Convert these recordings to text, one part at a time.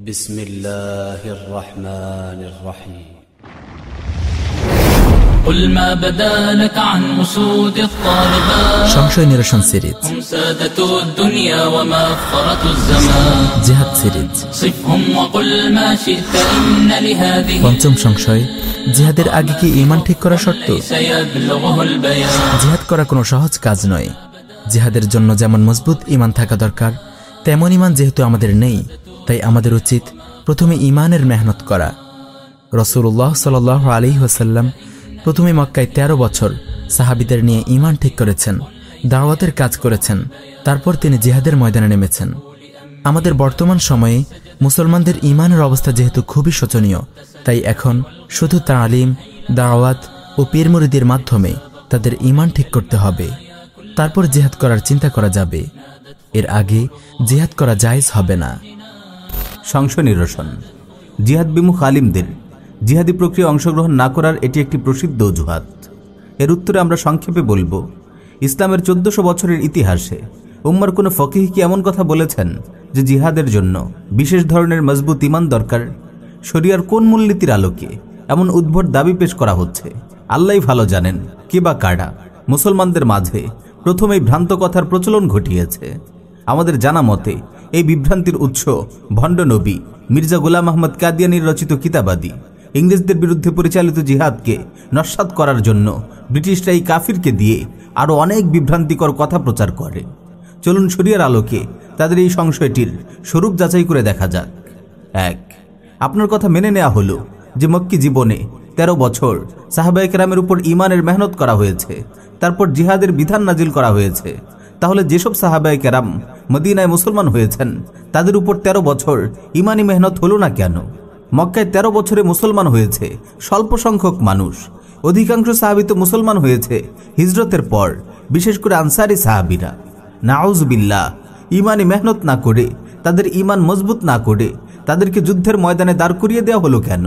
بسم الله الرحمن الرحيم قل ما بدا لك عن أسود الطالبان সংশয় নিরসন সিরিজ هم سادة الدنيا ومفخرة الزمان জেহাদ সিরিজ صفهم وقل ما شئت إن لهذه পঞ্চম সংশয় জিহাদের আগে কি ইমান ঠিক করা শর্ত سيبلغه البيان জিহাদ করা কোনো সহজ কাজ নয় জিহাদের জন্য যেমন মজবুত ইমান থাকা দরকার তেমন ইমান যেহেতু আমাদের নেই তাই আমাদের উচিত প্রথমে ইমানের মেহনত করা। রসুল্লাহ সাল আলী ওসাল্লাম প্রথমে মক্কায় ১৩ বছর সাহাবিদের নিয়ে ইমান ঠিক করেছেন, দাওয়াতের কাজ করেছেন, তারপর তিনি জিহাদের ময়দানে নেমেছেন। আমাদের বর্তমান সময়ে মুসলমানদের ইমানের অবস্থা যেহেতু খুবই শোচনীয়, তাই এখন শুধু তালিম, দাওয়াত ও পীরমুরিদের মাধ্যমে তাদের ইমান ঠিক করতে হবে। তারপর জিহাদ করার চিন্তা করা যাবে। এর আগে জিহাদ করা জায়েজ হবে না। সংশয় নিরসন জিহাদ বিমুখ আলিমদের, জিহাদি প্রক্রিয়া অংশগ্রহণ না করার এটি একটি প্রসিদ্ধ অজুহাত। এর উত্তরে আমরা সংক্ষেপে বলব, ইসলামের চোদ্দশো বছরের ইতিহাসে উম্মার কোনো ফকিহ কি এমন কথা বলেছেন যে জিহাদের জন্য বিশেষ ধরনের মজবুত ইমান দরকার? শরিয়ার কোন মূলনীতির আলোকে এমন উদ্ভট দাবি পেশ করা হচ্ছে? আল্লাহ ভালো জানেন কে বা কারা। মুসলমানদের মাঝে প্রথমেই ভ্রান্ত কথার প্রচলন ঘটিয়েছে। আমাদের জানা মতে এই বিভ্রান্তির উৎস ভণ্ড নবী মির্জা গোলাম আহমদ কাদিয়ানির রচিত কিতাবাদি। ইংরেজদের বিরুদ্ধে পরিচালিত জিহাদকে নস্বাত করার জন্য ব্রিটিশরা এই কাফিরকে দিয়ে আরও অনেক বিভ্রান্তিকর কথা প্রচার করে। চলুন শরিয়ার আলোকে তাদের এই সংশয়টির স্বরূপ যাচাই করে দেখা যাক। এক, আপনার কথা মেনে নেওয়া হলো যে মক্কি জীবনে ১৩ বছর সাহাবায়কেরামের উপর ইমানের মেহনত করা হয়েছে, তারপর জিহাদের বিধান নাজিল করা হয়েছে। তাহলে যেসব সাহাবায় কেরাম মদিনায় মুসলমান হয়েছেন, তাদের উপর ১৩ বছর ইমানি মেহনত হলো না কেন? মক্কায় ১৩ বছরে মুসলমান হয়েছে স্বল্প সংখ্যক মানুষ। অধিকাংশ সাহাবি তো মুসলমান হয়েছে হিজরতের পর, বিশেষ করে আনসারি সাহাবিরা। নাউজবিল্লাহ, ইমানি মেহনত না করে, তাদের ইমান মজবুত না করে, তাদেরকে যুদ্ধের ময়দানে দাঁড় করিয়ে দেওয়া হলো কেন?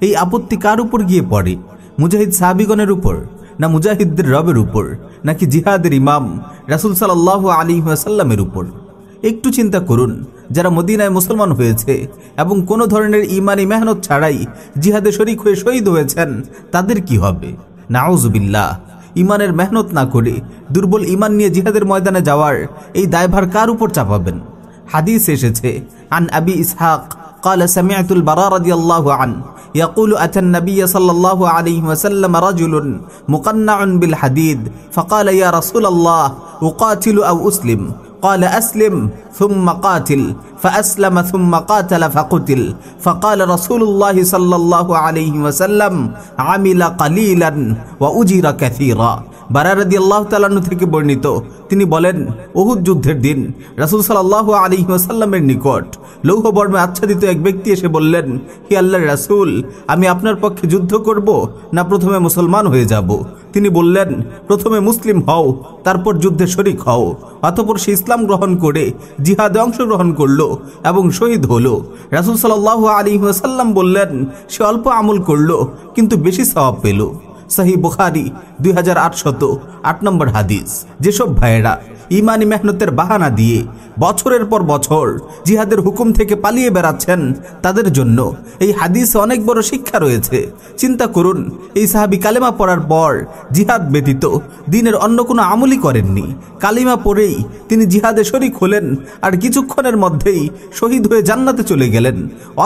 এই আপত্তি কার উপর গিয়ে পড়ে? মুজাহিদ সাহাবিগণের উপর? না মুজাহিদদের রবের উপর নাকি জিহাদের ইমাম রাসুল সাল্লাহ আলী সাল্লামের উপর একটু চিন্তা করুন যারা মদিনায় মুসলমান হয়েছে এবং কোনো ধরনের ইমানি মেহনত ছাড়াই জিহাদে শরিক হয়ে শহীদ হয়েছেন তাদের কি হবে নাউজবিল্লাহ ইমানের মেহনত না করে দুর্বল ইমান নিয়ে জিহাদের ময়দানে যাওয়ার এই দায়ভার কার উপর চাপাবেন হাদিস এসেছে আন আবি ইসহাক قال سمعت البراء رضي الله عنه يقول أتى النبي صلى الله عليه وسلم رجل مقنع بالحديد فقال يا رسول الله أقاتل أو أسلم؟ قال أسلم ثم قاتل فأسلم ثم قاتل فقتل. فقال رسول الله صلى الله عليه وسلم عمل قليلا وأجر كثيرا. বারারদি আল্লাহ তালান্ন থেকে বর্ণিত। তিনি বলেন ওহুদ যুদ্ধের দিন রাসুল সাল্লাহ আলী ওসাল্লামের নিকট লৌহ বর্মে আচ্ছাদিত এক ব্যক্তি এসে বললেন, হি আল্লাহ রাসুল, আমি আপনার পক্ষে যুদ্ধ করব না প্রথমে মুসলমান হয়ে যাব? তিনি বললেন, প্রথমে মুসলিম হও, তারপর যুদ্ধে শরিক হও। অতপর সে ইসলাম গ্রহণ করে, জিহাদে অংশগ্রহণ করল এবং শহীদ হলো। রাসুল সাল্লাহ আলী ওসাল্লাম বললেন, সে অল্প আমল করল, কিন্তু বেশি সওয়াব পেল। সাহি বুখারি দুই হাজার আটশত আট নম্বর হাদিস। যেসব ভাইয়েরা ইমানি মেহনতের বাহানা দিয়ে বছরের পর বছর জিহাদের হুকুম থেকে পালিয়ে বেড়াচ্ছেন, তাদের জন্য এই হাদিসে অনেক বড় শিক্ষা রয়েছে। চিন্তা করুন, এই সাহাবি কালেমা পড়ার পর জিহাদ ব্যতীত দিনের অন্য কোনো আমলই করেননি। কালিমা পড়েই তিনি জিহাদে শরিক হলেন আর কিছুক্ষণের মধ্যেই শহীদ হয়ে জান্নাতে চলে গেলেন।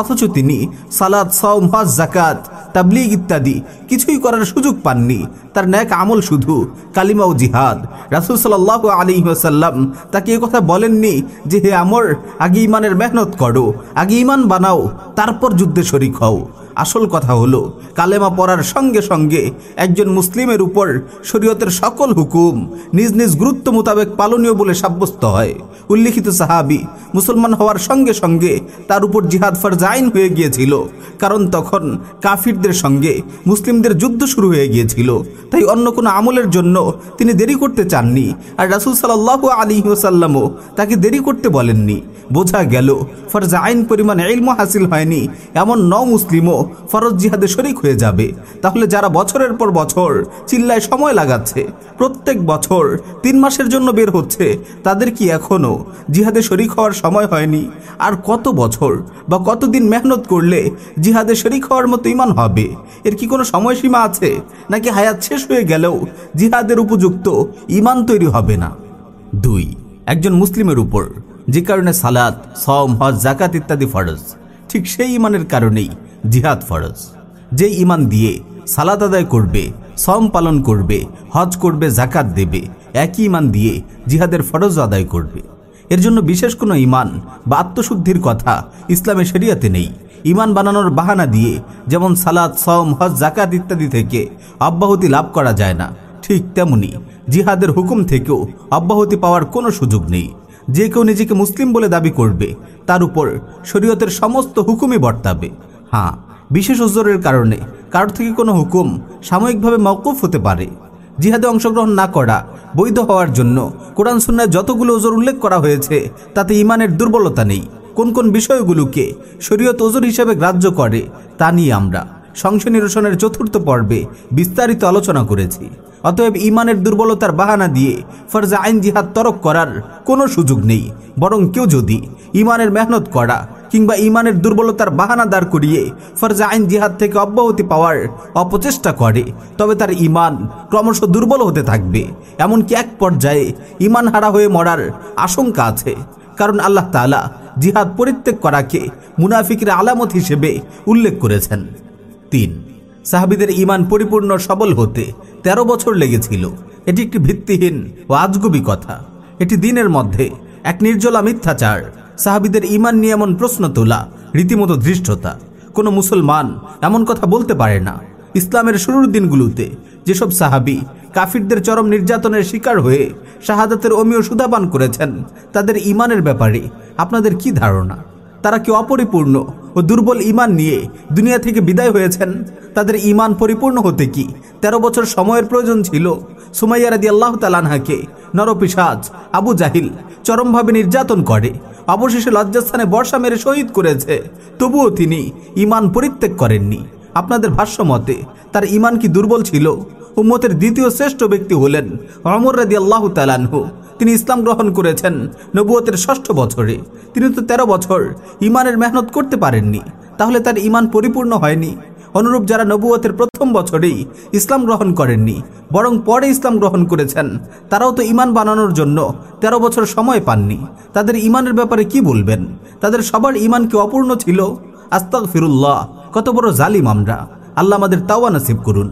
অথচ তিনি সালাদ সওম হজ জাকাত তাবলিগ ইত্যাদি কিছুই করার সুযোগ পাননি। তার ন্যাক আমল শুধু কালিমা ও জিহাদ। রাসুল সাল্লাহ আলী সাল্লাম তাকে এ কথা বলেননি যে, হে আমর, আগে ইমানের মেহনত করো, আগে ইমান বানাও, তারপর যুদ্ধে শরিক হও। আসল কথা হলো, কালেমা পড়ার সঙ্গে সঙ্গে একজন মুসলিমের উপর শরীয়তের সকল হুকুম নিজ নিজ গুরুত্ব মোতাবেক পালনীয় বলে সাব্যস্ত হয়। উল্লিখিত সাহাবি মুসলমান হওয়ার সঙ্গে সঙ্গে তার উপর জিহাদ ফরজ আইন হয়ে গিয়েছিল, কারণ তখন কাফিরদের সঙ্গে মুসলিমদের যুদ্ধ শুরু হয়ে গিয়েছিল। তাই অন্য কোনো আমলের জন্য তিনি দেরি করতে চাননি, আর রাসুল সাল্লাহ আলী ওসাল্লামও তাকে দেরি করতে বলেননি। বোঝা গেল, ফরজ আইন পরিমাণ এলমো হাসিল হয়নি। এমন ন মুসলিমও ফরজ জিহাদে শরিক হয়ে যাবে। তাহলে যারা বছরের পর বছর চিল্লায় সময় লাগাচ্ছে, প্রত্যেক বছর তিন মাসের জন্য বের হচ্ছে, তাদের কি এখনও জিহাদে শরিক হওয়ার সময় হয়নি? আর কত বছর বা কতদিন মেহনত করলে জিহাদে শরিক হওয়ার মতো ইমান হবে? এর কি কোনো সময়সীমা আছে? নাকি হায়াত শেষ হয়ে গেলেও জিহাদের উপযুক্ত ইমান তৈরি হবে না? দুই, একজন মুসলিমের উপর যে কারণে সালাত সম হজ জাকাত ইত্যাদি ফরজ, ঠিক সেই ইমানের কারণেই জিহাদ ফরজ। যে ইমান দিয়ে সালাত আদায় করবে সম পালন করবে, হজ করবে জাকাত দেবে, একই ইমান দিয়ে জিহাদের ফরজ আদায় করবে। এর জন্য বিশেষ কোনো ইমান বা আত্মশুদ্ধির কথা ইসলামের শরিয়াতে নেই। ইমান বানানোর বাহানা দিয়ে যেমন সালাদ সম হজ জাকাত ইত্যাদি থেকে অব্যাহতি লাভ করা যায় না, ঠিক তেমনি জিহাদের হুকুম থেকেও অব্যাহতি পাওয়ার কোনো সুযোগ নেই। যে কেউ নিজেকে মুসলিম বলে দাবি করবে, তার উপর শরীয়তের সমস্ত হুকুমই বর্তাবে। হ্যাঁ বিশেষ ওজোরের কারণে কারোর থেকে কোনো হুকুম সাময়িকভাবে মওকুফ হতে পারে। জিহাদে অংশগ্রহণ না করা, বৈধ হওয়ার জন্য কোরআন সুন্নায় যতগুলো ওজোর উল্লেখ করা হয়েছে, তাতে ইমানের দুর্বলতা নেই। কোন কোন বিষয়গুলোকে শরীয়ত ওজোর হিসেবে গ্রাহ্য করে, তা নিয়ে আমরা সংশয় নিরসনের চতুর্থ পর্বে বিস্তারিত আলোচনা করেছি। অতএব ইমানের দুর্বলতার বাহানা দিয়ে ফরজা আইন জিহাদ তরক করার কোনো সুযোগ নেই। বরং কেউ যদি ইমানের মেহনত করা কিংবা ইমানের দুর্বলতার বাহানা দাঁড় করিয়ে ফরজা আইন জিহাদ থেকে অব্যাহতি পাওয়ার অপচেষ্টা করে, তবে তার ইমান ক্রমশ দুর্বল হতে থাকবে। এমনকি এক পর্যায়ে ইমান হারা হয়ে মরার আশঙ্কা আছে। কারণ আল্লাহ তাআলা জিহাদ পরিত্যাগ করাকে মুনাফিকের আলামত হিসেবে উল্লেখ করেছেন। তিন। সাহাবিদের ইমান পরিপূর্ণ সবল হতে ১৩ বছর লেগেছিল। এটি একটি ভিত্তিহীন ও আজগুবি কথা। এটি দিনের মধ্যে এক নির্জলা মিথ্যাচার, সাহাবিদের ইমান নিয়ে এমন প্রশ্ন তোলা রীতিমতো ধৃষ্টতা। কোনো মুসলমান এমন কথা বলতে পারে না। ইসলামের শুরুর দিনগুলোতে যেসব সাহাবি কাফিরদের চরম নির্যাতনের শিকার হয়ে শাহাদাতের অমীয় সুধাপান করেছেন, তাদের ইমানের ব্যাপারে আপনাদের কি ধারণা? তারা কি অপরিপূর্ণ ও দুর্বল ইমান নিয়ে দুনিয়া থেকে বিদায় হয়েছেন, তাদের ইমান পরিপূর্ণ হতে কি? ১৩ বছর সময়ের প্রয়োজন ছিল। সুমাইয়া রাদি আল্লাহ তালানহাকে নরপিসাজ আবু জাহিল চরমভাবে নির্যাতন করে। অবশেষে লজ্জাস্থানে বর্ষা মেরে শহীদ করেছে। তবুও তিনি ইমান পরিত্যাগ করেননি। আপনাদের ভাষ্য মতে, তার ইমান কি দুর্বল ছিল? উম্মতের দ্বিতীয় শ্রেষ্ঠ ব্যক্তি হলেন অমর রাদি আল্লাহ তালানহু তিনি ইসলাম গ্রহণ করেছেন নবুয়তের ষষ্ঠ বছরে। তিনি তো তেরো বছর ইমানের মেহনত করতে পারেননি, তাহলে তার ইমান পরিপূর্ণ হয়নি। অনুরূপ যারা নবুয়তের প্রথম বছরেই ইসলাম গ্রহণ করেননি, বরং পরে ইসলাম গ্রহণ করেছেন, তারাও তো ইমান বানানোর জন্য তেরো বছর সময় পাননি। তাদের ইমানের ব্যাপারে কি বলবেন? তাদের সবার ইমান কি অপূর্ণ ছিল? আস্তাক ফিরুল্লাহ কত বড় জালিম আমরা। আল্লাহ আমাদের তাওয়া নাসিব করুন।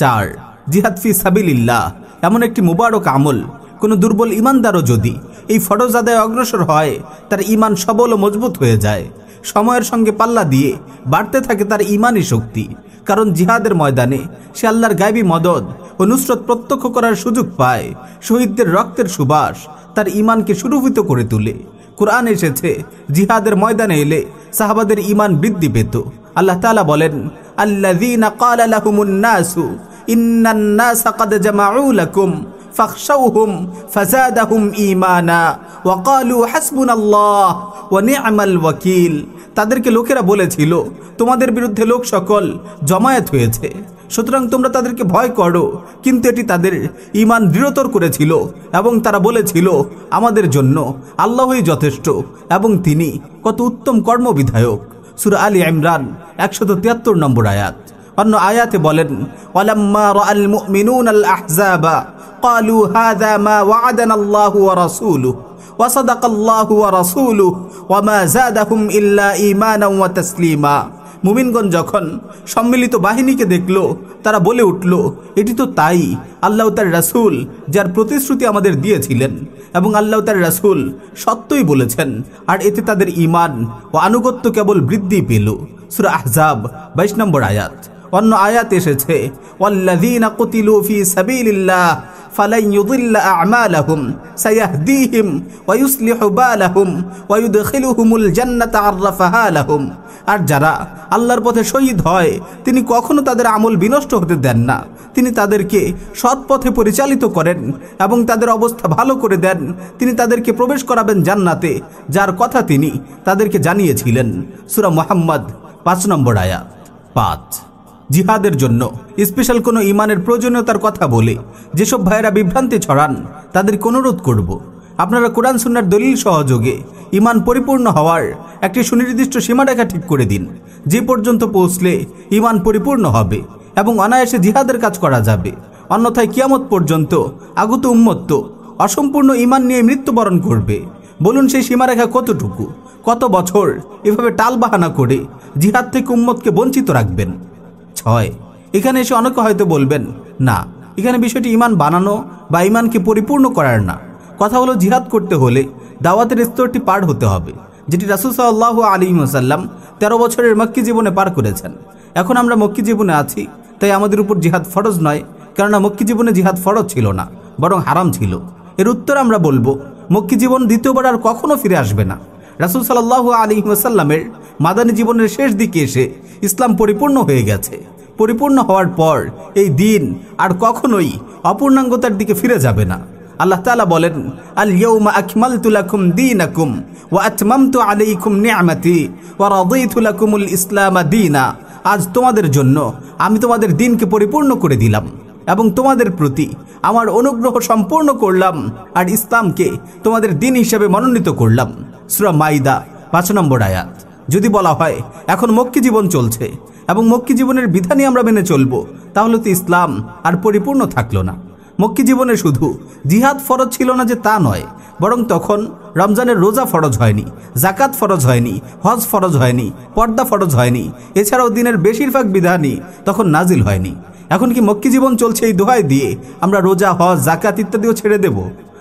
চার, জিহাদ ফি সাবিলিল্লাহ, এমন একটি মুবারক আমল কোনো দুর্বল ইমানদারও যদি এই ফরজ আদায় অগ্রসর হয়, তার ইমান সবল ও মজবুত হয়ে যায়। সময়ের সঙ্গে পাল্লা দিয়ে বাড়তে থাকে তার ইমানই শক্তি, কারণ জিহাদের ময়দানে সে আল্লাহর গায়বী মদদ ও নুসরত প্রত্যক্ষ করার সুযোগ পায়। শহীদদের রক্তের সুবাস তার ইমানকে সুরভিত করে তোলে। কোরআন এসেছে, জিহাদের ময়দানে এলে সাহাবাদের ইমান বৃদ্ধি পেত। আল্লাহ তালা বলেন, আল্লাযীনা ফাখসাউহুম ফাজাদাহুম ইমানা ওয়াকালু হাসবুন আল্লাহ ওয়ানি আমাল ওয়াকিল তাদেরকে লোকেরা বলেছিল, তোমাদের বিরুদ্ধে লোক সকল জমায়েত হয়েছে। সুতরাং তোমরা তাদেরকে ভয় করো। কিন্তু এটি তাদের ইমান দৃঢ়তর করেছিল এবং তারা বলেছিল, আমাদের জন্য আল্লাহই যথেষ্ট এবং তিনি কত উত্তম কর্মবিধায়ক। সুর আলী ইমরান একশো তিয়াত্তর নম্বর আয়াত। অন্য আয়াতে বলেন অলাম্মা আল মুমিনুন আল আহজাবা قالوا هذا ما وعدنا الله ورسوله وصدق الله ورسوله وما زادهم إلا إيمانا وتسليما মুমিনগণ যখন সম্মিলিত বাহিনীকে দেখল তারা বলে উঠল এটি তো তাই আল্লাহ তার রাসূল যার প্রতিশ্রুতি আমাদের দিয়েছিলেন এবং আল্লাহ তার রাসূল সত্যই বলেছেন আর এতে তাদের ইমান ও আনুগত্য কেবল বৃদ্ধি পেল সূরা আহজাব বাইশ নম্বর আয়াত অন্য আয়াত এসেছে ওয়াল্লাযীনা কুতিলু ফি সাবিলিল্লাহ ফালাই ইউদিল্লা আমালাহুম সায়াহদিহিম ওয়ায়ুসলিহু বালাহুম ওয়ায়ুদখিলুহুমুল জান্নাতা আররাফাহা লাহুম আর যারা আল্লাহর পথে শহীদ হয়, তিনি কখনো তাদের আমল বিনষ্ট হতে দেন না। তিনি তাদেরকে সৎ পথে পরিচালিত করেন এবং তাদের অবস্থা ভালো করে দেন। তিনি তাদেরকে প্রবেশ করাবেন জান্নাতে, যার কথা তিনি তাদেরকে জানিয়েছিলেন। সুরা মোহাম্মদ, পাঁচ নম্বর আয়া পাঁচ। জিহাদের জন্য, স্পেশাল কোনো ইমানের প্রয়োজনীয়তার কথা বলে যেসব ভাইয়েরা বিভ্রান্তি ছড়ান তাদেরকে অনুরোধ করব। আপনারা কোরআন সুন্নার দলিল সহযোগে ইমান পরিপূর্ণ হওয়ার একটি সুনির্দিষ্ট সীমারেখা ঠিক করে দিন। যে পর্যন্ত পৌঁছলে ইমান পরিপূর্ণ হবে এবং অনায়াসে জিহাদের কাজ করা যাবে। অন্যথায় কিয়ামত পর্যন্ত আগত উম্মত্ত অসম্পূর্ণ ইমান নিয়ে মৃত্যুবরণ করবে। বলুন সেই সীমারেখা কতটুকু? কত বছর এভাবে টাল বাহানা করে জিহাদ থেকে উম্মতকে বঞ্চিত রাখবেন? ছয়। এখানে এসে অনেকে হয়তো বলবেন, না, এখানে বিষয়টি ইমান বানানো বা ইমানকে পরিপূর্ণ করার না। কথা হলো জিহাদ করতে হলে দাওয়াতের স্তরটি পার হতে হবে, যেটি রাসুল সাল্লাহ আলী সাল্লাম তেরো বছরের মক্কি জীবনে পার করেছেন। এখন আমরা মক্কি জীবনে আছি, তাই আমাদের উপর জিহাদ ফরজ নয়, কেননা মক্কি জীবনে জিহাদ ফরজ ছিল না, বরং হারাম ছিল। এর উত্তর আমরা বলব, মক্কি জীবন দ্বিতীয়বার আর কখনো ফিরে আসবে না। রাসুল সাল্লাহ আলী ওয়াসাল্লামের মাদানী জীবনের শেষ দিকে এসে ইসলাম পরিপূর্ণ হয়ে গেছে। পরিপূর্ণ হওয়ার পর এই দিন আর কখনোই অপূর্ণাঙ্গতার দিকে ফিরে যাবে না। আল্লাহ তালা বলেন আল ইয়াউমা আকমালতু লাকুম দীনাকুম ওয়া আতমামতু আলাইকুম নি'মাতি ও রাদিতু লাকুমুল ইসলাম দীনা। আজ তোমাদের জন্য আমি তোমাদের দিনকে পরিপূর্ণ করে দিলাম এবং তোমাদের প্রতি আমার অনুগ্রহ সম্পূর্ণ করলাম আর ইসলামকে তোমাদের দিন হিসেবে মনোনীত করলাম। সূরা মাইদা, পাঁচ নম্বর আয়াত। যদি বলা হয়, এখন মক্কি জীবন চলছে এবং মক্কি জীবনের বিধানই আমরা মেনে চলবো, তাহলে তো ইসলাম আর পরিপূর্ণ থাকল না। মক্কি জীবনে শুধু জিহাদ ফরজ ছিল না যে তা নয়, বরং তখন রমজানের রোজা ফরজ হয়নি জাকাত ফরজ হয়নি, হজ ফরজ হয়নি, পর্দা ফরজ হয়নি, এছাড়াও দিনের বেশিরভাগ বিধানই তখন নাজিল হয়নি। এখন কি মক্কি জীবন চলছে এই দোহাই দিয়ে আমরা রোজা, হজ জাকাত ইত্যাদিও ছেড়ে দেব?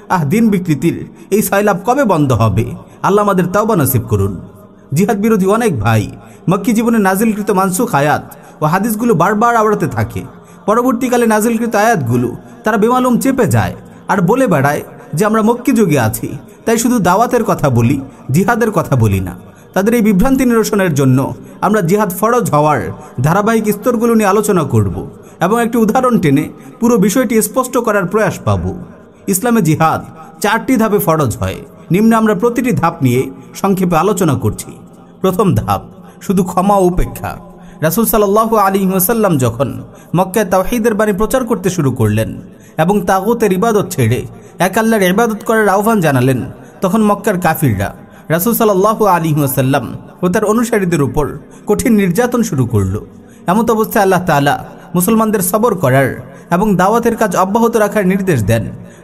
আহ, দিন বিকৃতির এই সয়লাভ কবে বন্ধ হবে? আল্লাহ আমাদের তাওবা নসিব করুন। জিহাদ বিরোধী অনেক ভাই মক্কি জীবনে নাজিলকৃত মানসুখ আয়াত ও হাদিসগুলো বারবার আওড়াতে থাকে। পরবর্তীকালে নাজিলকৃত আয়াতগুলো তারা বেমালুম চেপে যায় আর বলে বেড়ায় যে আমরা মক্কি যুগে আছি, তাই শুধু দাওয়াতের কথা বলি, জিহাদের কথা বলি না। তাদের এই বিভ্রান্তি নিরসনের জন্য আমরা জিহাদ ফরজ হওয়ার ধারাবাহিক স্তরগুলো নিয়ে আলোচনা করব এবং একটি উদাহরণ টেনে পুরো বিষয়টি স্পষ্ট করার প্রয়াস পাব। ইসলামে জিহাদ চারটি ধাপে ফরজ হয়। নিম্নে আমরা প্রতিটি ধাপ নিয়ে সংক্ষেপে আলোচনা করছি। প্রথম ধাপ, শুধু ক্ষমা উপেক্ষা। রাসুল সাল্লাহ আলী ওসাল্লাম যখন মক্কায় তাওহিদের বাণী প্রচার করতে শুরু করলেন এবং তাগুতের ইবাদত ছেড়ে এক আল্লাহর ইবাদত করার আহ্বান জানালেন, তখন মক্কার কাফিররা রাসুল সাল্লাহ আলী ওসাল্লাম ও তার অনুসারীদের উপর কঠিন নির্যাতন শুরু করল। এমত অবস্থায় আল্লাহ তালা মুসলমানদের সবর করার এবং দাওয়াতের কাজ অব্যাহত রাখার নির্দেশ দেন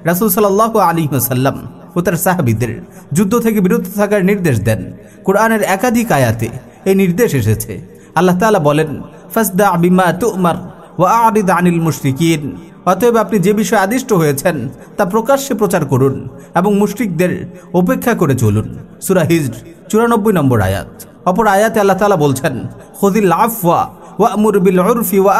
রাসুল সাল্লাহ আলী ওসাল্লাম ও তার সাহাবিদের যুদ্ধ থেকে বিরত থাকার নির্দেশ দেন। কোরআনের একাধিক আয়াতে এই নির্দেশ এসেছে। আল্লাহ তাআলা বলেন, ফাসদা বিমা তুমার ওয়া আরিদ আনিল মুশরিকিন। অতএব আপনি যে বিষয়ে আদিষ্ট হয়েছেন, তা প্রকাশ্যে প্রচার করুন এবং মুশরিকদের উপেক্ষা করে চলুন। সূরা হিজর চুরানব্বই নম্বর আয়াত। অপর আয়াতে আল্লাহ তাআলা বলছেন, খুদিল আফওয়া বিল উরফি ওয়া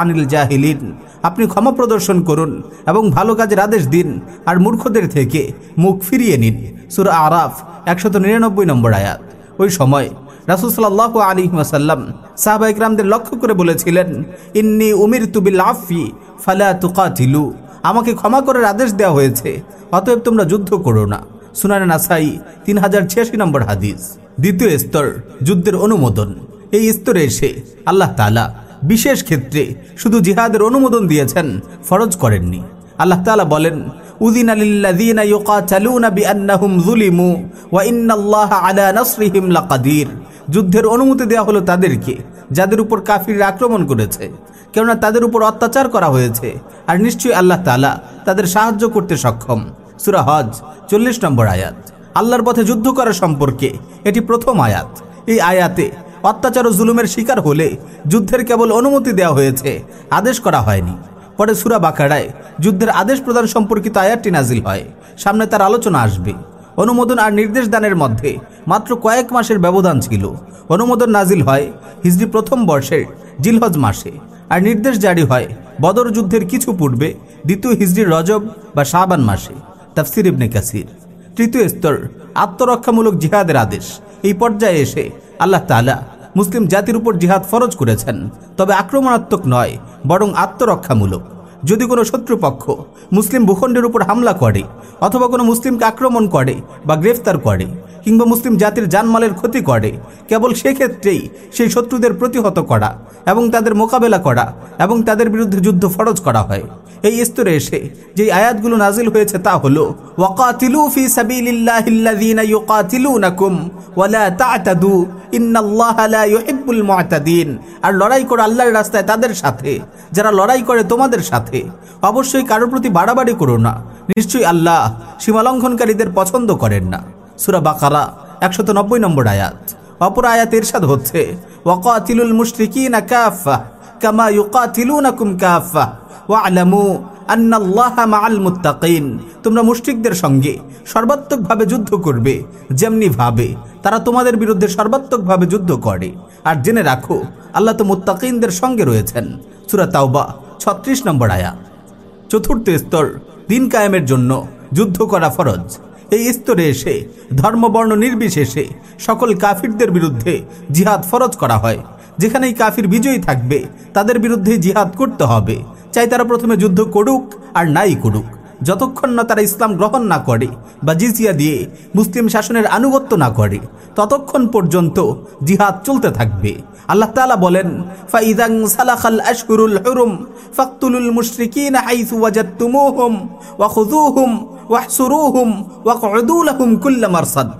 আনিল জাহিলিন। আপনি ক্ষমা প্রদর্শন করুন এবং ভালো কাজের আদেশ দিন আর মূর্খদের থেকে মুখ ফিরিয়ে নিন। সূরা আরাফ, একশত নিরানব্বই নম্বর আয়াত। ওই সময় রাসুল সাল্লাহ আলী ওয়াসাল্লাম সাহাবা ইকরামদের লক্ষ্য করে বলেছিলেন, ইন্নি উমির তুবিল আফি ফালা তুকা তুকাতিলু। আমাকে ক্ষমা করার আদেশ দেওয়া হয়েছে, অতএব তোমরা যুদ্ধ করো না। সুনানে নাসাই তিন হাজার ছিয়াশি নম্বর হাদিস। দ্বিতীয় স্তর, যুদ্ধের অনুমোদন। এই স্তরে এসে আল্লাহ তালা বিশেষ ক্ষেত্রে শুধু জিহাদের অনুমোদন দিয়েছেন, ফরজ করেননি। আল্লাহ তালা বলেন উদিন আলিল্লাযীনা ইউকাতালুনা বিআন্নাহুম যুলিমু ওয়া ইন্নাল্লাহা আলা নাসরিহিম লাকাদির। যুদ্ধের অনুমতি দেওয়া হলো তাদেরকে, যাদের উপর কাফিররা আক্রমণ করেছে, কেননা তাদের উপর অত্যাচার করা হয়েছে। আর নিশ্চয়ই আল্লাহ তাআলা তাদের সাহায্য করতে সক্ষম। সূরা হজ, চল্লিশ নম্বর আয়াত। আল্লাহর পথে যুদ্ধ করা সম্পর্কে এটি প্রথম আয়াত। এই আয়াতে অত্যাচার ও জুলুমের শিকার হলে যুদ্ধের কেবল অনুমতি দেওয়া হয়েছে। আদেশ করা হয়নি। পরে সুরা বাকারায় যুদ্ধের আদেশ প্রদান সম্পর্কিত আয়াতটি নাজিল হয়। সামনে তার আলোচনা আসবে। অনুমোদন আর নির্দেশ দানের মধ্যে মাত্র কয়েক মাসের ব্যবধান ছিল। অনুমোদন নাজিল হয় হিজরি প্রথম বর্ষের জিলহজ মাসে। আর নির্দেশ জারি হয় বদর যুদ্ধের কিছু পূর্বে দ্বিতীয় হিজরির রজব বা শাবান মাসে। তাফসির ইবনে কাসির। তৃতীয় স্তর আত্মরক্ষামূলক জিহাদের আদেশ। এই পর্যায়ে এসে আল্লাহ তালা মুসলিম জাতির উপর জিহাদ ফরজ করেছেন। তবে আক্রমণাত্মক নয়, বরং আত্মরক্ষামূলক। যদি কোনো শত্রুপক্ষ মুসলিম ভূখণ্ডের উপর হামলা করে, অথবা কোনো মুসলিমকে আক্রমণ করে বা গ্রেফতার করে কিংবা মুসলিম জাতির জানমালের ক্ষতি করে। কেবল সেক্ষেত্রেই সেই শত্রুদের প্রতিহত করা এবং তাদের মোকাবেলা করা এবং তাদের বিরুদ্ধে যুদ্ধ ফরজ করা হয়। এই স্তরে এসে যে আয়াতগুলো নাজিল হয়েছে তা হলো, ওয়াকাতিলু ফি সাবিলিল্লাহিল্লাযীনা ইউকাতিলুনাকুম ওয়ালা তা'তাদু, ইন্নাল্লাহা লা ইউহিব্বুল মু'তাদিন। আর লড়াই করো আল্লাহর রাস্তায় তাদের সাথে, যারা লড়াই করে তোমাদের সাথে। অবশ্যই কারোর প্রতি বাড়াবাড়ি করো না। নিশ্চয়ই আল্লাহ সীমালঙ্ঘনকারীদের পছন্দ করেন না। সূরা বাকারা, একশত নব্বই নম্বর আয়াত। অপর আয়াত ইরশাদ হচ্ছে, ওয়াকাতিলুল মুশরিকিনা কাফা কামা ইউকাতিলুনাকুম কাফা ওয়ালামু আন্নাল্লাহা মাআল মুত্তাকিন। তোমরা মুশরিকদের সঙ্গে সর্বাত্মকভাবে যুদ্ধ করবে, যেমনি ভাবে। তারা তোমাদের বিরুদ্ধে সর্বাত্মকভাবে যুদ্ধ করে। আর জেনে রাখো, আল্লাহ তো মুত্তাকিনদের সঙ্গে রয়েছেন। সূরা তাওবা 36 নম্বর আয়াত। চতুর্থ স্তর, দিন কায়েমের জন্য যুদ্ধ করা ফরজ। এই স্তরে এসে, ধর্মবর্ণ নির্বিশেষে সকল কাফিরদের বিরুদ্ধে জিহাদ ফরজ করা হয়। যেখানেই কাফির বিজয়ী থাকবে, তাদের বিরুদ্ধে জিহাদ করতে হবে। চাই তারা প্রথমে যুদ্ধ করুক আর নাই করুক। যতক্ষণ না তারা ইসলাম গ্রহণ না করে বা জিজিয়া দিয়ে মুসলিম শাসনের আনুগত্য না করে, ততক্ষণ পর্যন্ত জিহাদ চলতে থাকবে। আল্লাহ তাআলা বলেন, ফাইদাং সালাখাল আশহুরুল হুরুম ফাকতুলুল মুশরিকিন হাইসু ওয়াজাদতুমুহুম ওয়া খুযুহুম ওয়াহসুরুহুম ওয়াকউদু লাহুম কুল্লা মারসাদ।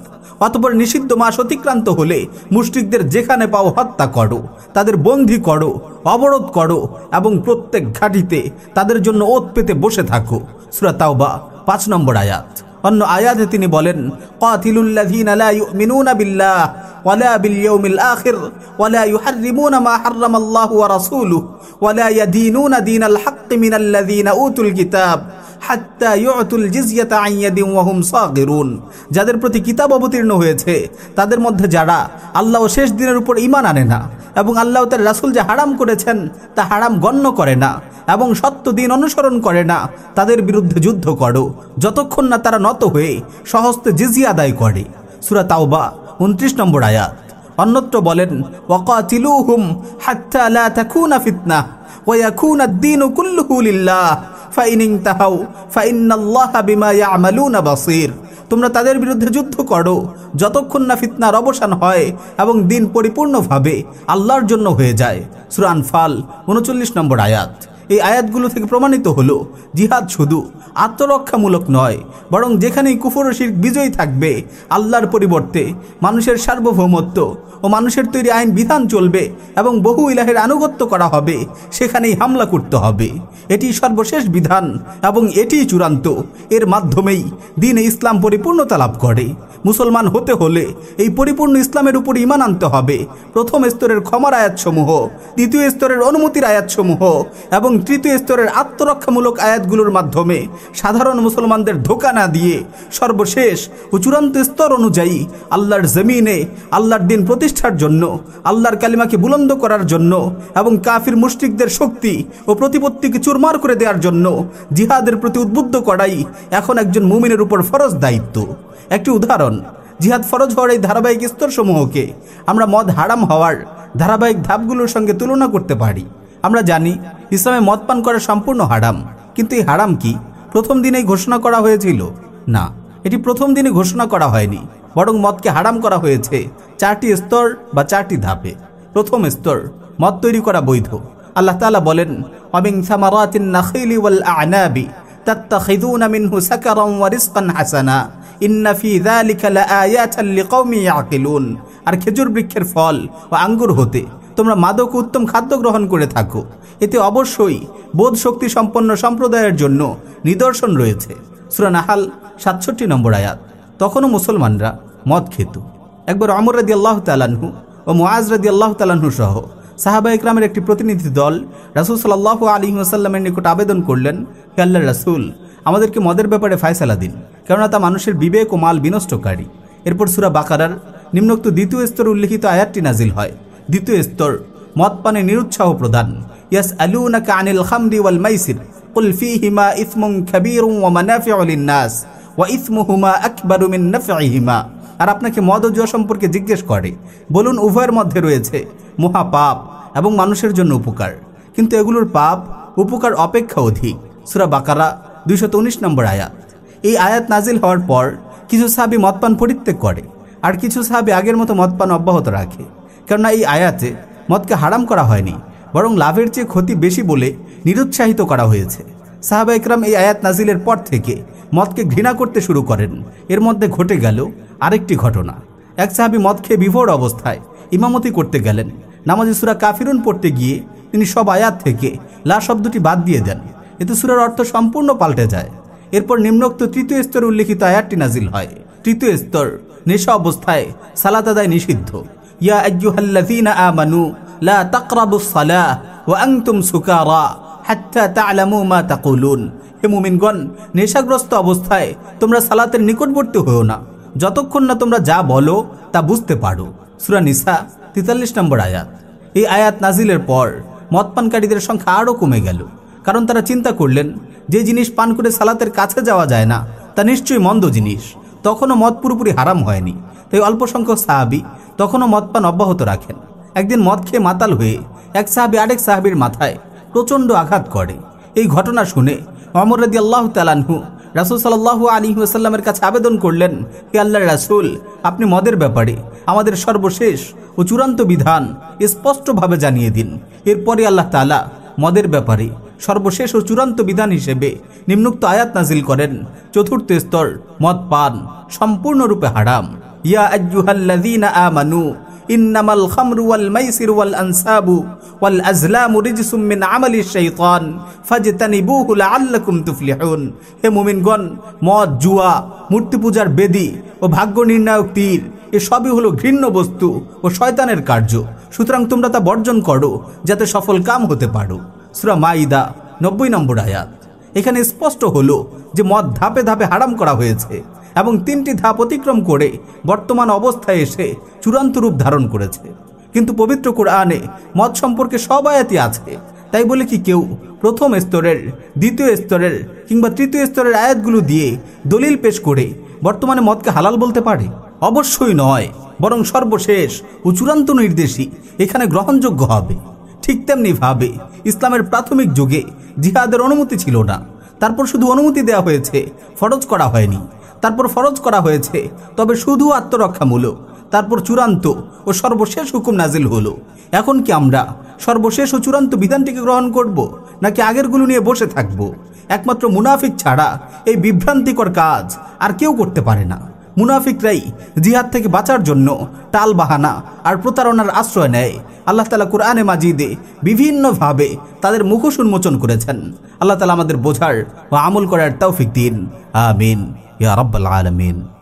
অতপর নিষিদ্ধ মাস অতিক্রান্ত হলে মুশরিকদের যেখানে পাও হত্যা করো, তাদের বন্দী করো, অবরোধ করো এবং প্রত্যেক ঘাটিতে তাদের জন্য ওত পেতে বসে থাকো। সূরা তাওবা, পাঁচ নম্বর আয়াত। অন্য আয়াতে তিনি বলেন, কাতিলুল্লাযীনা লা ইউমিনুনা বিল্লাহ ওয়ালা বিল ইয়াউমিল আখির ওয়ালা ইউহাররিমুনা মা হাররামাল্লাহু ওয়া রাসূলুহু ওয়ালা ইয়াদীনুনা দীনাল হাক্কি মিনাল্লাযীনা উতুল কিতাব যাদের প্রতি কিতাব অবতীর্ণ হয়েছে, তাদের মধ্যে যারা আল্লাহ শেষ দিনের উপর ঈমান আনে না এবং আল্লাহ তার রাসুল যে হারাম করেছেন, তা হারাম গণ্য করে না এবং সত্য দিন অনুসরণ করে না, তাদের বিরুদ্ধে যুদ্ধ করো। যতক্ষণ না তারা নত হয়ে সহস্তে জিজিয়া আদায় করে। সুরা তাওবা, উনত্রিশ নম্বর আয়াত। অন্যত্র বলেন, ওয়াকাতিলুহুম হাত্তা লা তাকুনা ফিতনা, ওয়া ইয়াকুনা আদ-দীনু কুল্লুহু লিল্লাহ। ফাইন বাসীর। তোমরা তাদের বিরুদ্ধে যুদ্ধ করো, যতক্ষণ না ফিতনার অবসান হয় এবং দিন পরিপূর্ণভাবে আল্লাহর জন্য হয়ে যায়। সুরান ফাল উনচল্লিশ নম্বর আয়াত। এই আয়াতগুলো থেকে প্রমাণিত হলো, জিহাদ শুধু আত্মরক্ষামূলক নয়, বরং যেখানেই কুফর ও শিরক বিজয়ী থাকবে, আল্লাহর পরিবর্তে মানুষের সার্বভৌমত্ব ও মানুষের তৈরি আইন বিধান চলবে এবং বহু ইলাহের আনুগত্য করা হবে, সেখানেই হামলা করতে হবে। এটি সর্বশেষ বিধান এবং এটিই চূড়ান্ত। এর মাধ্যমেই দিন ইসলাম পরিপূর্ণতা লাভ করে। মুসলমান হতে হলে এই পরিপূর্ণ ইসলামের উপর ইমান আনতে হবে। প্রথম স্তরের ক্ষমার আয়াতসমূহ, দ্বিতীয় স্তরের অনুমতির আয়াতসমূহ এবং তৃতীয় স্তরের আত্মরক্ষামূলক আয়াতগুলোর মাধ্যমে সাধারণ মুসলমানদের ধোকা না দিয়ে সর্বশেষ ও চূড়ান্ত স্তর অনুযায়ী আল্লাহর জমিনে আল্লাহর দিন প্রতিষ্ঠার জন্য, আল্লাহর কালিমাকে বুলন্দ করার জন্য এবং কাফির মুশরিকদের শক্তি ও প্রতিপত্তিকে চুরমার করে দেওয়ার জন্য জিহাদের প্রতি উদ্বুদ্ধ করাই এখন একজন মুমিনের উপর ফরজ দায়িত্ব। একটি উদাহরণ, জিহাদ ফরজ হওয়ার এই ধারাবাহিক স্তরসমূহকে আমরা মদ হারাম হওয়ার ধারাবাহিক ধাপগুলোর সঙ্গে তুলনা করতে পারি। আমরা জানি, ইসলামে মদ পান করা সম্পূর্ণ হারাম, কিন্তু এই হারাম কি? প্রথম দিনেই ঘোষণা করা হয়েছিল? না, এটি প্রথম দিনে ঘোষণা করা হয়নি। বরং মদকে হারাম করা হয়েছে। চারটি স্তর বা চারটি ধাপে। প্রথম স্তর, মদ তৈরি করা বৈধ। আল্লাহ তাআলা বলেন, অমিং সামারাতিন নাখিলি ওয়াল আনাবি মিনহু সাকারান ওয়া রিজকান হাসানা। ইন্না ফি যালিকা লাআয়াতান লিকাউমি ইয়াকিলুন। আর খেজুর বৃক্ষের ফল ও আঙ্গুর হতে তোমরা মাদক উত্তম খাদ্য গ্রহণ করে থাকো। এতে অবশ্যই বোধ শক্তি সম্পন্ন সম্প্রদায়ের জন্য নিদর্শন রয়েছে। সূরা নাহাল সাতষট্টি নম্বর আয়াত। তখনও মুসলমানরা মদ খেত একবার অমর রাদি আল্লাহ তালানহু ও মুআজ রাদি আল্লাহ তালানহু সহ সাহাবা ইকরামের একটি প্রতিনিধি দল রাসুল সাল্লাহ আলী ওসাল্লামের নিকট আবেদন করলেন হে আল্লাহ রাসুল আমাদেরকে মদের ব্যাপারে ফায়সালা দিন কেননা তা মানুষের বিবেক ও মাল বিনষ্টকারী এরপর সুরা বাকারার নিম্নোক্ত দ্বিতীয় স্তর উল্লিখিত আয়াতটি নাজিল হয় দ্বিতীয় স্তর মদ পানে নিরুৎসাহ প্রদান ইয়াস আলুনাকা আনিল খামরি ওয়াল মাইসির قل فيهما إثم كبير ومنافع للناس وإثمهما أكبر من نفعهما আর আপনাকে মদ ও জুয়া সম্পর্কে জিজ্ঞেস করে। বলুন, উভয়ের মধ্যে রয়েছে মহা পাপ এবং মানুষের জন্য উপকার। কিন্তু এগুলোর পাপ, উপকার অপেক্ষা অধিক। সুরা বাকারা দুইশত উনিশ নম্বর আয়াত। এই আয়াত নাজিল হওয়ার পর কিছু সাবি মদপান পরিত্যাগ করে, আর কিছু সাহাবি আগের মতো মদ পান অব্যাহত রাখে। কেননা এই আয়াতে মদকে হারাম করা হয়নি, বরং লাভের চেয়ে ক্ষতি বেশি বলে নিরুৎসাহিত করা হয়েছে। সাহাবা ইকরাম এই আয়াত নাজিলের পর থেকে মদকে ঘৃণা করতে শুরু করেন। এর মধ্যে ঘটে গেল আরেকটি ঘটনা। এক সাহাবি মদ খেয়ে বিভোর অবস্থায় ইমামতি করতে গেলেন। নামাজি সুরা কাফিরুন পড়তে গিয়ে তিনি সব আয়াত থেকে লা শব্দটি বাদ দিয়ে দেন। এতে সুরার অর্থ সম্পূর্ণ পাল্টে যায়। এরপর নিম্নোক্ত তৃতীয় স্তরে উল্লেখিত আয়াতটি নাজিল হয়। তৃতীয় স্তর, নেশা অবস্থায় সালাত আদায় নিষিদ্ধ। ইয়া লা মা হে মুমিনগণ, নেশাগ্রস্ত অবস্থায় তোমরা সালাতের নিকটবর্তী হও না। যতক্ষণ না তোমরা যা বলো, তা বুঝতে পারো। সূরা নিসা 43 নম্বর আয়াত। এই আয়াত নাজিলের পর মদপানকারীদের সংখ্যা আরও কমে গেল। কারণ তারা চিন্তা করলেন, যে জিনিস পান করে সালাতের কাছে যাওয়া যায় না, তা নিশ্চয়ই মন্দ জিনিস। তখনও মদ পুরোপুরি হারাম হয়নি। তাই অল্প সংখ্যক সাহাবি তখনও মদ পান অব্যাহত রাখেন। একদিন মদ খেয়ে মাতাল হয়ে এক সাহাবি আরেক সাহাবির মাথায় প্রচণ্ড আঘাত করে। এই ঘটনা শুনে অমর রদি আল্লাহ তালানহু রাসুল সাল্লাহ আলী ওসাল্লামের কাছে আবেদন করলেন, হে আল্লাহ রাসুল, আপনি মদের ব্যাপারে আমাদের সর্বশেষ ও চূড়ান্ত বিধান স্পষ্টভাবে জানিয়ে দিন। এরপরে আল্লাহ তালা মদের ব্যাপারে সর্বশেষ ও চূড়ান্ত বিধান হিসেবে নিম্নুক্ত আয়াত নাজিল করেন, চতুর্থ স্তর, মদ পান সম্পূর্ণরূপে হারাম। ইয়া আজ্জুহাল্লাযীনা আমানু ইন্নামাল খামরু ওয়াল মাইসির ওয়াল আনসাবু ওয়াল আজলামু রিজসুম মিন আমালি শাইতান ফাজতানিবুহু লাআল্লাকুম তুফলিহুন। হে মুমিনগণ, মদ, জুয়া, মূর্তি পূজার বেদি ও ভাগ্য নির্ণায়ক তীর, এ সবই হলো ঘৃণ্য বস্তু ও শয়তানের কার্য। সুতরাং তোমরা তা বর্জন করো, যাতে সফল কাম হতে পারো। সুরা মাইদা নব্বই নম্বর আয়াত। এখানে স্পষ্ট হলো যে মদ ধাপে ধাপে হারাম করা হয়েছে। এবং তিনটি ধাপ অতিক্রম করে বর্তমান অবস্থায় এসে চূড়ান্ত রূপ ধারণ করেছে। কিন্তু পবিত্র কোরআনে মদ সম্পর্কে সব আয়াতই আছে। তাই বলে কি কেউ প্রথম স্তরের, দ্বিতীয় স্তরের কিংবা তৃতীয় স্তরের আয়াতগুলো দিয়ে দলিল পেশ করে বর্তমানে মদকে হালাল বলতে পারে? অবশ্যই নয়। বরং সর্বশেষ ও চূড়ান্ত নির্দেশই এখানে গ্রহণযোগ্য হবে। ঠিক তেমনি ভাবে ইসলামের প্রাথমিক যুগে জিহাদের অনুমতি ছিল না। তারপর শুধু অনুমতি দেওয়া হয়েছে, ফরজ করা হয়নি। তারপর ফরজ করা হয়েছে। তবে শুধু আত্মরক্ষামূলক, তারপর চূড়ান্ত ও সর্বশেষ হুকুম নাজিল হলো। এখন কি আমরা সর্বশেষ ও চূড়ান্ত বিধানটিকে গ্রহণ করব, নাকি আগেরগুলো নিয়ে বসে থাকব? একমাত্র মুনাফিক ছাড়া এই বিভ্রান্তিকর কাজ আর কেউ করতে পারে না। মুনাফিকরাই জিহাদ থেকে বাঁচার জন্য টাল বাহানা আর প্রতারণার আশ্রয় নেয়। আল্লাহ তালা কোরআনে মাজিদে বিভিন্নভাবে তাদের মুখোশ উন্মোচন করেছেন। আল্লাহ তালা আমাদের বোঝার ও আমল করার তৌফিক দিন। আমিন। يا رب العالمين.